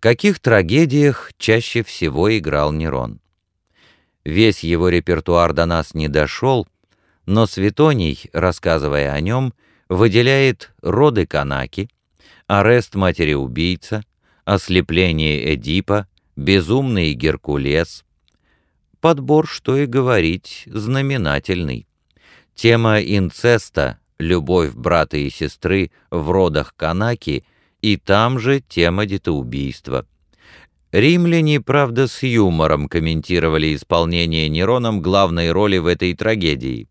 каких трагедиях чаще всего играл Нерон? Весь его репертуар до нас не дошел, но Светоний, рассказывая о нем, выделяет роды Канаки, арест матери-убийца, ослепление Эдипа, безумный Геркулес. Подбор, что и говорить, знаменательный. Тема инцеста, любовь брата и сестры в родах Канаки и там же тема детоубийства. Римляне, правда, с юмором комментировали исполнение Нероном главной роли в этой трагедии.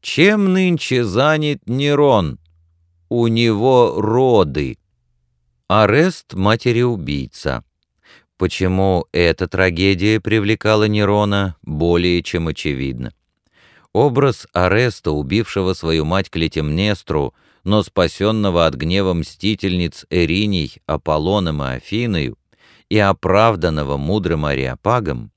«Чем нынче занят Нерон? У него роды». Арест матери-убийца. Почему эта трагедия привлекала Нерона, более чем очевидно. Образ Ареста, убившего свою мать Клетимнестру, но спасенного от гнева мстительниц Эриней, Аполлоном и Афиною, и оправданного мудрым Ариапагом,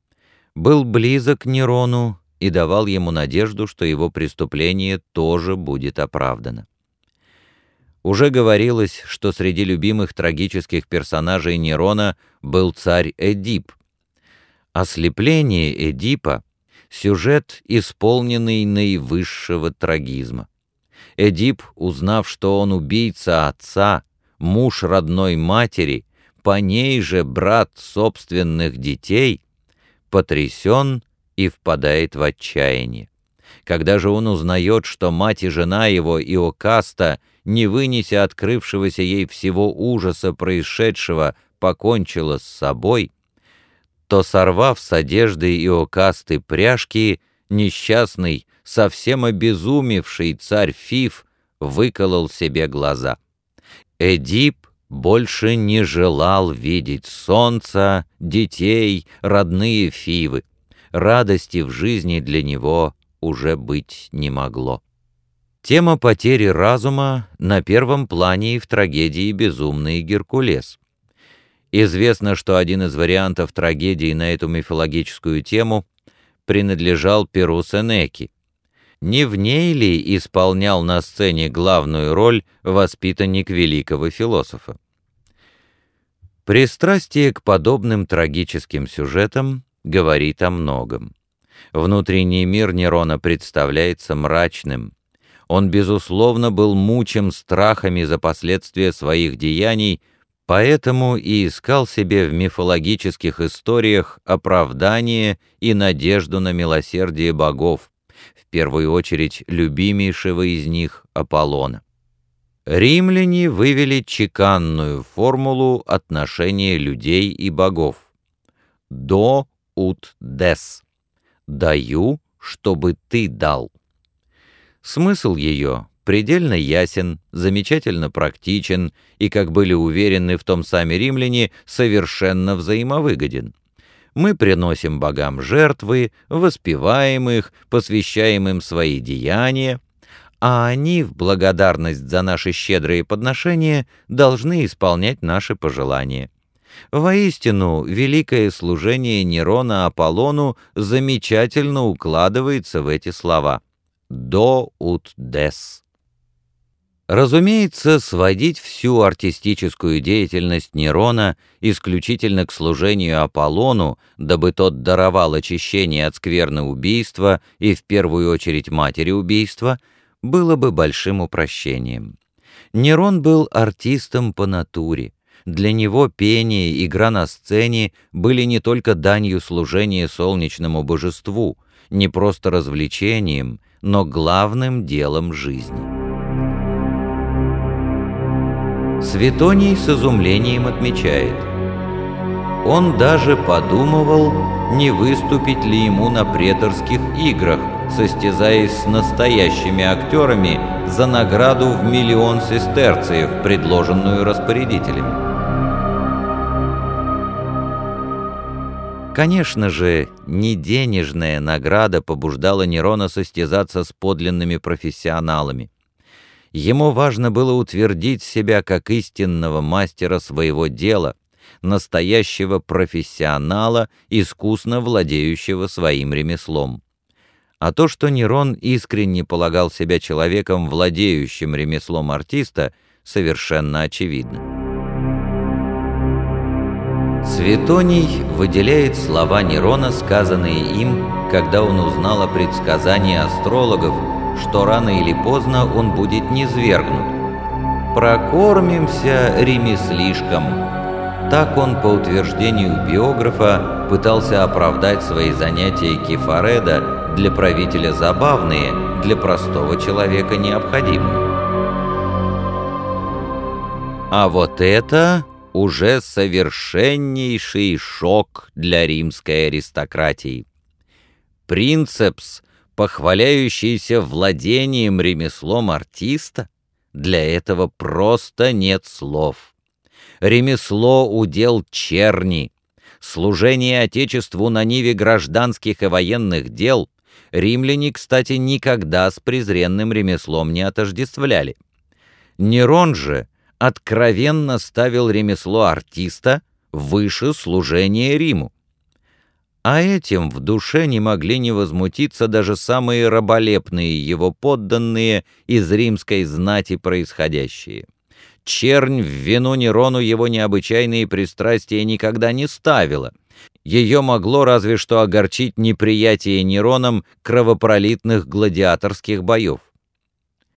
был близок Нерону и давал ему надежду, что его преступление тоже будет оправдано. Уже говорилось, что среди любимых трагических персонажей Нерона был царь Эдип. Ослепление Эдипа — сюжет, исполненный наивысшего трагизма. Эдип, узнав, что он убийца отца, муж родной матери, по ней же брат собственных детей, потрясен и впадает в отчаяние. Когда же он узнает, что мать и жена его, Иокаста, не вынеся открывшегося ей всего ужаса происшедшего, покончила с собой, то, сорвав с одежды Иокасты пряжки, несчастный, совсем обезумевший царь Фиф выколол себе глаза. Эдип больше не желал видеть солнца, детей, родные Фивы. Радости в жизни для него уже быть не могло. Тема потери разума на первом плане и в трагедии «Безумный Геркулес». Известно, что один из вариантов трагедии на эту мифологическую тему принадлежал Перу Сенеки. Не в ней ли исполнял на сцене главную роль воспитанник великого философа? Пристрастие к подобным трагическим сюжетам говорит о многом. Внутренний мир Нерона представляется мрачным. Он, безусловно, был мучим страхами за последствия своих деяний, поэтому и искал себе в мифологических историях оправдание и надежду на милосердие богов, в первую очередь любимейшего из них Аполлона. Римляне вывели чеканную формулу отношения людей и богов. «До ут дес» — «даю, чтобы ты дал». Смысл ее предельно ясен, замечательно практичен и, как были уверены в том сами римляне, совершенно взаимовыгоден мы приносим богам жертвы, воспеваем их, посвящаем им свои деяния, а они в благодарность за наши щедрые подношения должны исполнять наши пожелания. Воистину, великое служение Нерона Аполлону замечательно укладывается в эти слова «до ут дес». Разумеется, сводить всю артистическую деятельность Нерона исключительно к служению Аполлону, дабы тот даровал очищение от скверны убийства и в первую очередь матери убийства, было бы большим упрощением. Нерон был артистом по натуре. Для него пение, игра на сцене были не только данью служения солнечному божеству, не просто развлечением, но главным делом жизни. Светоний с изумлением отмечает. Он даже подумывал, не выступить ли ему на преторских играх, состязаясь с настоящими актерами за награду в миллион сестерциев, предложенную распорядителями. Конечно же, не денежная награда побуждала Нерона состязаться с подлинными профессионалами. Ему важно было утвердить себя как истинного мастера своего дела, настоящего профессионала, искусно владеющего своим ремеслом. А то, что Нерон искренне полагал себя человеком, владеющим ремеслом артиста, совершенно очевидно. Светоний выделяет слова Нерона, сказанные им, когда он узнал о предсказании астрологов, что рано или поздно он будет низвергнут. «Прокормимся ремеслишком». Так он, по утверждению биографа, пытался оправдать свои занятия кефареда для правителя забавные, для простого человека необходимые. А вот это уже совершеннейший шок для римской аристократии. Принцепс, похваляющийся владением ремеслом артиста, для этого просто нет слов. Ремесло удел черни, служение Отечеству на ниве гражданских и военных дел римляне, кстати, никогда с презренным ремеслом не отождествляли. Нерон же откровенно ставил ремесло артиста выше служения Риму. А этим в душе не могли не возмутиться даже самые раболепные его подданные из римской знати происходящие. Чернь в вину Нерону его необычайные пристрастия никогда не ставила. Ее могло разве что огорчить неприятие Нероном кровопролитных гладиаторских боев.